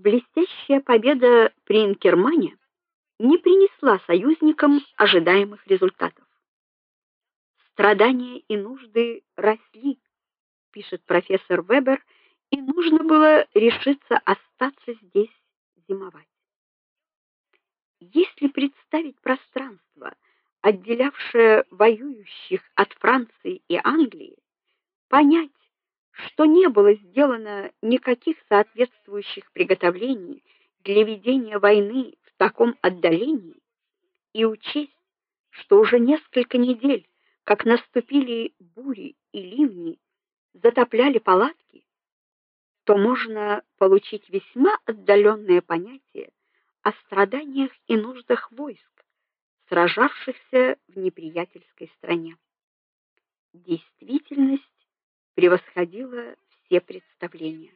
Блестящая победа при Инкермане не принесла союзникам ожидаемых результатов. Страдания и нужды росли, пишет профессор Вебер, и нужно было решиться остаться здесь зимовать. Если представить пространство, отделявшее воюющих от Франции и Англии, понять, что не было сделано никаких соответствующих приготовлений для ведения войны в таком отдалении, и учесть, что уже несколько недель, как наступили бури и ливни, затопляли палатки, то можно получить весьма отдаленное понятие о страданиях и нуждах войск, сражавшихся в неприятельской стране. Действительность превосходила все представления.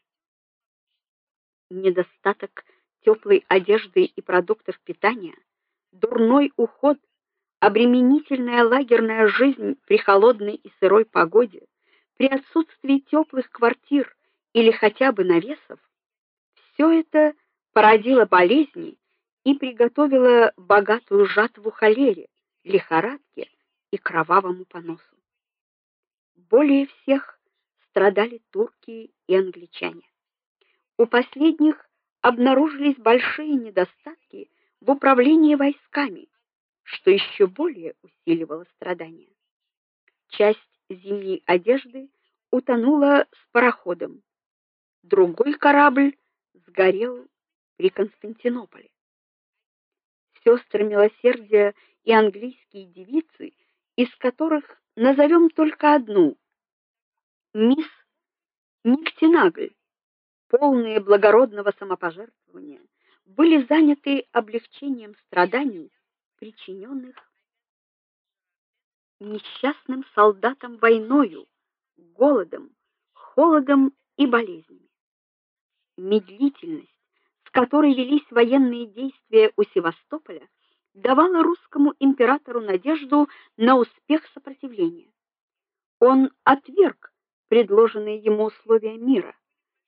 Недостаток теплой одежды и продуктов питания, дурной уход, обременительная лагерная жизнь при холодной и сырой погоде, при отсутствии теплых квартир или хотя бы навесов, все это породило болезни и приготовило богатую жатву холере, лихорадке и кровавому поносу. Более всех страдали турки и англичане. У последних обнаружились большие недостатки в управлении войсками, что еще более усиливало страдания. Часть зимней одежды утонула с пароходом. Другой корабль сгорел при Константинополе. Сестры милосердия и английские девицы, из которых назовем только одну мисс Никтинагль, полные благородного самопожертвования, были заняты облегчением страданий, причиненных несчастным солдатам войною, голодом, холодом и болезнями. Медлительность, с которой велись военные действия у Севастополя, давала русскому императору надежду на успех сопротивления. Он отверг предложенные ему условия мира,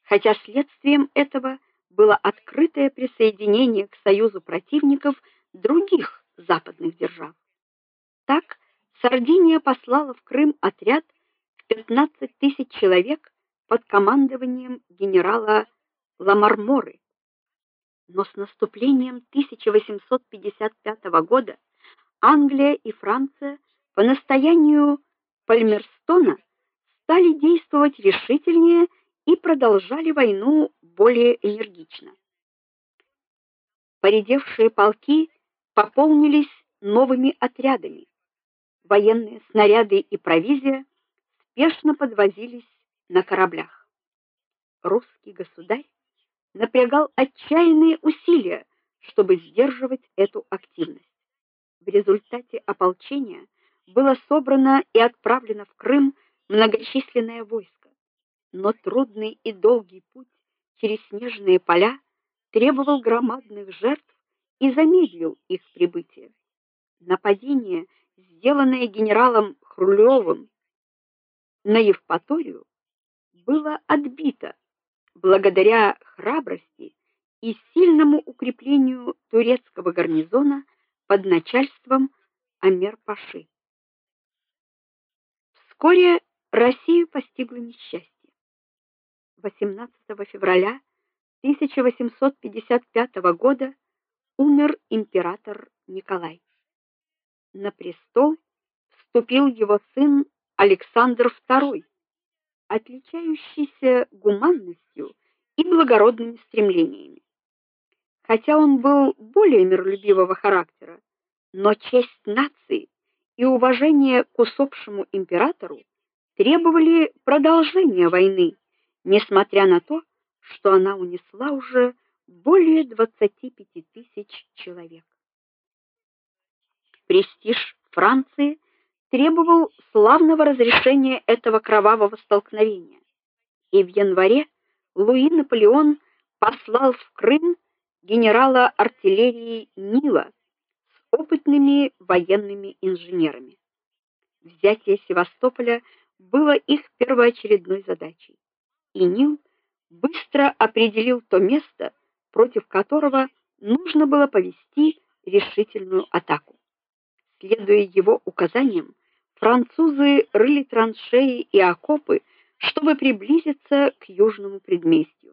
хотя следствием этого было открытое присоединение к союзу противников других западных держав. Так Сардиния послала в Крым отряд в 15 тысяч человек под командованием генерала Ламарморы. Но с наступлением 1855 года Англия и Франция по настоянию Пальмерстона стали действовать решительнее и продолжали войну более энергично. Поредевшие полки пополнились новыми отрядами. Военные снаряды и провизия спешно подвозились на кораблях. Русский государь напрягал отчаянные усилия, чтобы сдерживать эту активность. В результате ополчения было собрано и отправлено в Крым многочисленное войско, но трудный и долгий путь через снежные поля требовал громадных жертв и замедлил их прибытие. Нападение, сделанное генералом Хрулевым на Евпаторию, было отбито благодаря храбрости и сильному укреплению турецкого гарнизона под начальством Амер-паши. Вскоре Россию постигло несчастье. 18 февраля 1855 года умер император Николай. На престол вступил его сын Александр II, отличающийся гуманностью и благородными стремлениями. Хотя он был более миролюбивого характера, но честь нации и уважение к усопшему императору требовали продолжения войны, несмотря на то, что она унесла уже более 25 тысяч человек. Престиж Франции требовал славного разрешения этого кровавого столкновения. И в январе Луи Наполеон послал в Крым генерала артиллерии Нила с опытными военными инженерами. Взятие Севастополя было их первоочередной задачей. И Нил быстро определил то место, против которого нужно было повести решительную атаку. Следуя его указаниям, французы рыли траншеи и окопы, чтобы приблизиться к южному предместью.